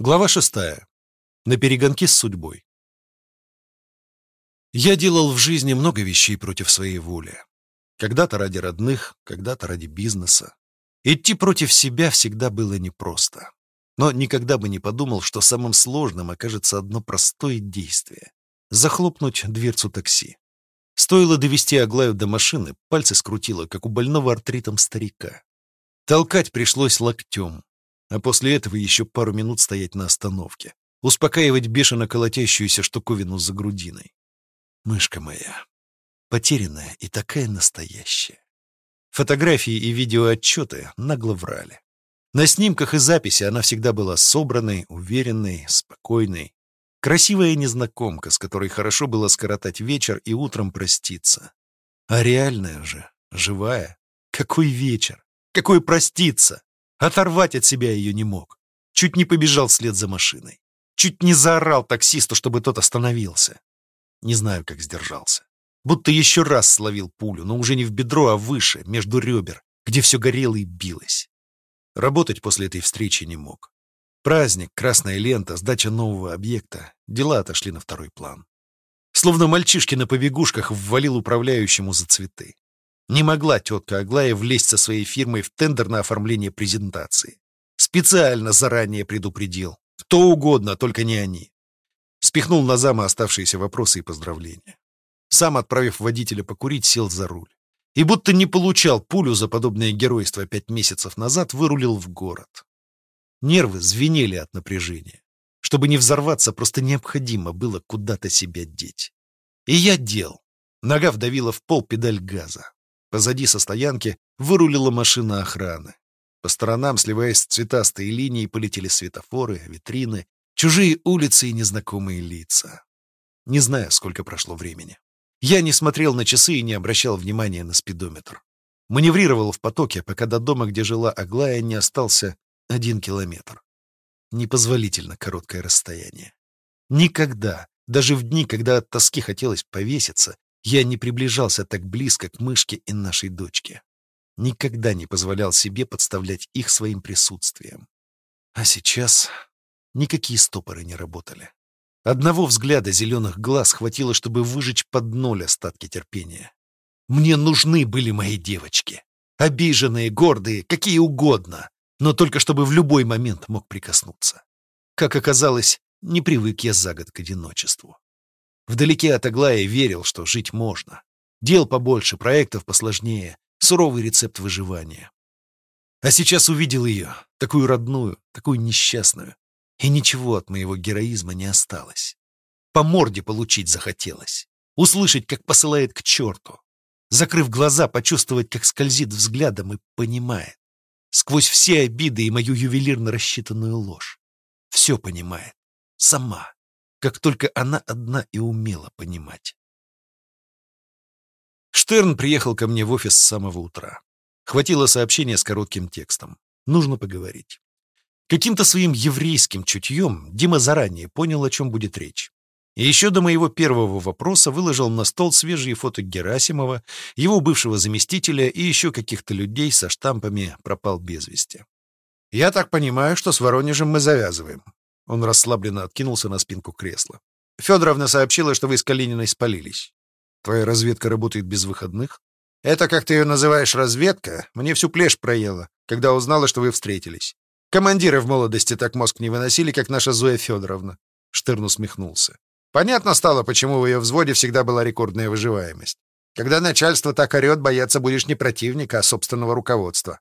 Глава шестая. На перегонки с судьбой. Я делал в жизни много вещей против своей воли. Когда-то ради родных, когда-то ради бизнеса. Идти против себя всегда было непросто. Но никогда бы не подумал, что самым сложным окажется одно простое действие — захлопнуть дверцу такси. Стоило довести Аглаю до машины, пальцы скрутило, как у больного артритом старика. Толкать пришлось локтем, а после этого еще пару минут стоять на остановке, успокаивать бешено колотящуюся штуковину за грудиной. Мышка моя, потерянная и такая настоящая. Фотографии и видеоотчеты нагло врали. На снимках и записи она всегда была собранной, уверенной, спокойной. Красивая незнакомка, с которой хорошо было скоротать вечер и утром проститься. А реальная же, живая. Какой вечер? Какой проститься? Оторвать от себя ее не мог. Чуть не побежал вслед за машиной. Чуть не заорал таксисту, чтобы тот остановился. Не знаю, как сдержался. Будто еще раз словил пулю, но уже не в бедро, а выше, между ребер, где все горело и билось. Работать после этой встречи не мог. Праздник, красная лента, сдача нового объекта. Дела отошли на второй план. Словно мальчишки на побегушках ввалил управляющему за цветы. Не могла тетка Аглая влезть со своей фирмой в тендер на оформление презентации. Специально заранее предупредил. Кто угодно, только не они. Спихнул на зама оставшиеся вопросы и поздравления. Сам, отправив водителя покурить, сел за руль. И будто не получал пулю за подобное геройство пять месяцев назад, вырулил в город. Нервы звенели от напряжения. Чтобы не взорваться, просто необходимо было куда-то себя деть. И я дел. Нога вдавила в пол педаль газа. Позади со стоянки вырулила машина охраны. По сторонам, сливаясь с цветастые линии, полетели светофоры, витрины, чужие улицы и незнакомые лица. Не знаю, сколько прошло времени. Я не смотрел на часы и не обращал внимания на спидометр. Маневрировал в потоке, пока до дома, где жила Аглая, не остался один километр. Непозволительно короткое расстояние. Никогда, даже в дни, когда от тоски хотелось повеситься, я не приближался так близко к мышке и нашей дочке. Никогда не позволял себе подставлять их своим присутствием. А сейчас никакие стопоры не работали. Одного взгляда зеленых глаз хватило, чтобы выжечь под ноль остатки терпения. Мне нужны были мои девочки. Обиженные, гордые, какие угодно, но только чтобы в любой момент мог прикоснуться. Как оказалось, не привык я за год к одиночеству. Вдалеке от Аглаи верил, что жить можно. Дел побольше, проектов посложнее, суровый рецепт выживания. А сейчас увидел ее, такую родную, такую несчастную, и ничего от моего героизма не осталось. По морде получить захотелось, услышать, как посылает к черту, закрыв глаза, почувствовать, как скользит взглядом и понимает. Сквозь все обиды и мою ювелирно рассчитанную ложь. Все понимает. Сама как только она одна и умела понимать. Штерн приехал ко мне в офис с самого утра. Хватило сообщения с коротким текстом. Нужно поговорить. Каким-то своим еврейским чутьем Дима заранее понял, о чем будет речь. И еще до моего первого вопроса выложил на стол свежие фото Герасимова, его бывшего заместителя и еще каких-то людей со штампами «пропал без вести». «Я так понимаю, что с Воронежем мы завязываем», он расслабленно откинулся на спинку кресла. «Федоровна сообщила, что вы с Калининой спалились. Твоя разведка работает без выходных?» «Это, как ты ее называешь, разведка, мне всю плешь проела, когда узнала, что вы встретились. Командиры в молодости так мозг не выносили, как наша Зоя Федоровна». Штерн усмехнулся. «Понятно стало, почему в ее взводе всегда была рекордная выживаемость. Когда начальство так орет, бояться будешь не противника, а собственного руководства».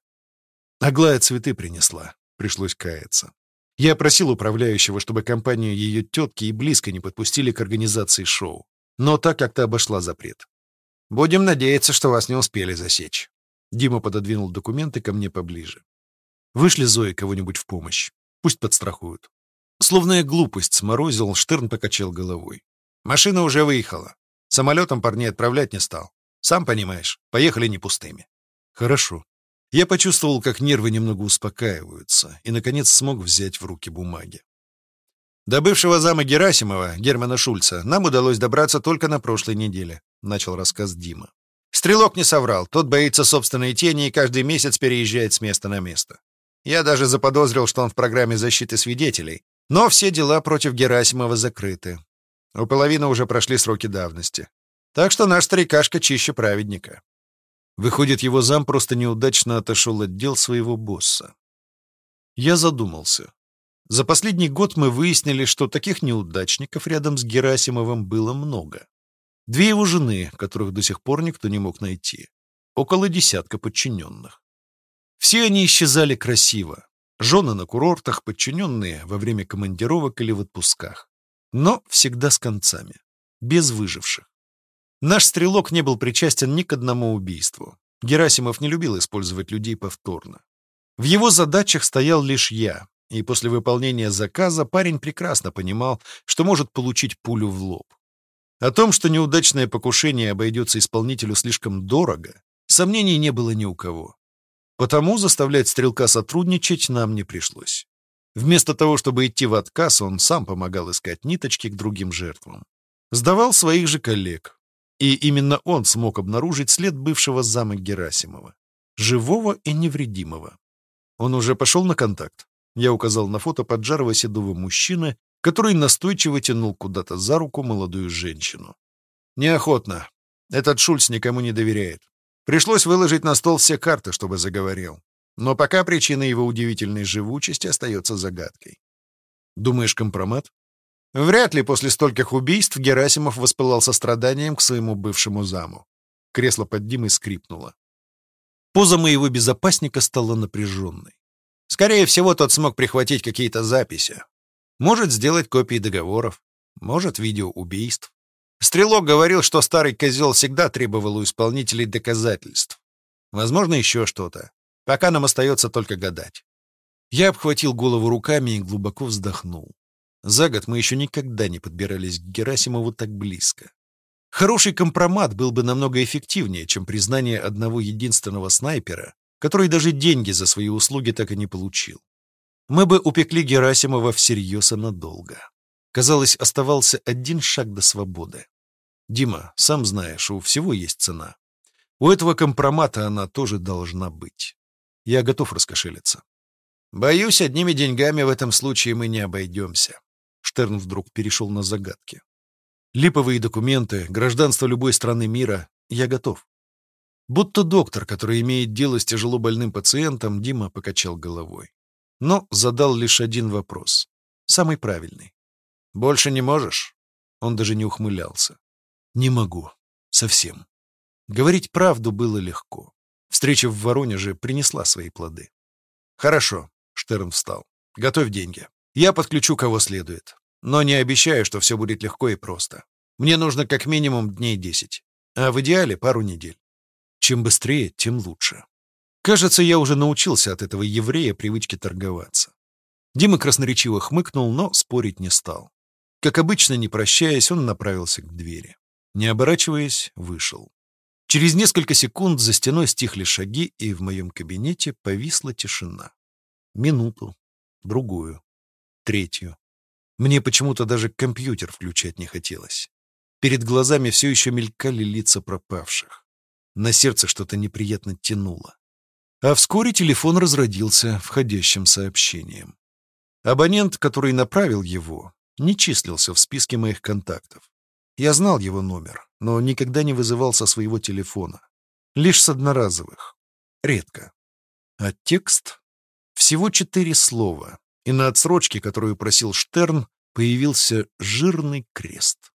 Аглая цветы принесла. Пришлось каяться. Я просил управляющего, чтобы компанию ее тетки и близко не подпустили к организации шоу. Но так как-то обошла запрет. «Будем надеяться, что вас не успели засечь». Дима пододвинул документы ко мне поближе. «Вышли Зои кого-нибудь в помощь. Пусть подстрахуют». Словно я глупость сморозил, Штерн покачал головой. «Машина уже выехала. Самолетом парней отправлять не стал. Сам понимаешь, поехали не пустыми». «Хорошо», я почувствовал, как нервы немного успокаиваются, и, наконец, смог взять в руки бумаги. До бывшего зама Герасимова, Германа Шульца, нам удалось добраться только на прошлой неделе, — начал рассказ Дима. Стрелок не соврал, тот боится собственной тени и каждый месяц переезжает с места на место. Я даже заподозрил, что он в программе защиты свидетелей, Но все дела против Герасимова закрыты. У половины уже прошли сроки давности. Так что наш старикашка чище праведника. Выходит, его зам просто неудачно отошел от дел своего босса. Я задумался. За последний год мы выяснили, что таких неудачников рядом с Герасимовым было много. Две его жены, которых до сих пор никто не мог найти. Около десятка подчиненных. Все они исчезали красиво. Жены на курортах, подчиненные во время командировок или в отпусках. Но всегда с концами. Без выживших. Наш стрелок не был причастен ни к одному убийству. Герасимов не любил использовать людей повторно. В его задачах стоял лишь я, и после выполнения заказа парень прекрасно понимал, что может получить пулю в лоб. О том, что неудачное покушение обойдется исполнителю слишком дорого, сомнений не было ни у кого. Потому заставлять стрелка сотрудничать нам не пришлось. Вместо того, чтобы идти в отказ, он сам помогал искать ниточки к другим жертвам. Сдавал своих же коллег. И именно он смог обнаружить след бывшего зама Герасимова. Живого и невредимого. Он уже пошел на контакт. Я указал на фото поджарого седого мужчины, который настойчиво тянул куда-то за руку молодую женщину. «Неохотно. Этот Шульц никому не доверяет. Пришлось выложить на стол все карты, чтобы заговорил. Но пока причина его удивительной живучести остается загадкой. Думаешь, компромат? Вряд ли после стольких убийств Герасимов воспылал состраданием к своему бывшему заму. Кресло под Димой скрипнуло. Поза моего безопасника стала напряженной. Скорее всего, тот смог прихватить какие-то записи, может сделать копии договоров, может видеоубийств. Стрелок говорил, что старый козел всегда требовал у исполнителей доказательств. Возможно, еще что-то. Пока нам остается только гадать. Я обхватил голову руками и глубоко вздохнул. За год мы еще никогда не подбирались к Герасимову так близко. Хороший компромат был бы намного эффективнее, чем признание одного единственного снайпера, который даже деньги за свои услуги так и не получил мы бы упекли Герасимова всерьез и надолго. Казалось, оставался один шаг до свободы. Дима, сам знаешь, у всего есть цена. У этого компромата она тоже должна быть. Я готов раскошелиться. Боюсь, одними деньгами в этом случае мы не обойдемся. Штерн вдруг перешел на загадки. Липовые документы, гражданство любой страны мира — я готов. Будто доктор, который имеет дело с тяжело больным пациентом, Дима покачал головой но задал лишь один вопрос. Самый правильный. «Больше не можешь?» Он даже не ухмылялся. «Не могу. Совсем». Говорить правду было легко. Встреча в Воронеже принесла свои плоды. «Хорошо», — Штерн встал. «Готовь деньги. Я подключу кого следует. Но не обещаю, что все будет легко и просто. Мне нужно как минимум дней десять, а в идеале пару недель. Чем быстрее, тем лучше». Кажется, я уже научился от этого еврея привычке торговаться. Дима красноречиво хмыкнул, но спорить не стал. Как обычно, не прощаясь, он направился к двери. Не оборачиваясь, вышел. Через несколько секунд за стеной стихли шаги, и в моем кабинете повисла тишина. Минуту, другую, третью. Мне почему-то даже компьютер включать не хотелось. Перед глазами все еще мелькали лица пропавших. На сердце что-то неприятно тянуло. А вскоре телефон разродился входящим сообщением. Абонент, который направил его, не числился в списке моих контактов. Я знал его номер, но никогда не вызывал со своего телефона. Лишь с одноразовых. Редко. А текст? Всего четыре слова, и на отсрочке, которую просил Штерн, появился жирный крест.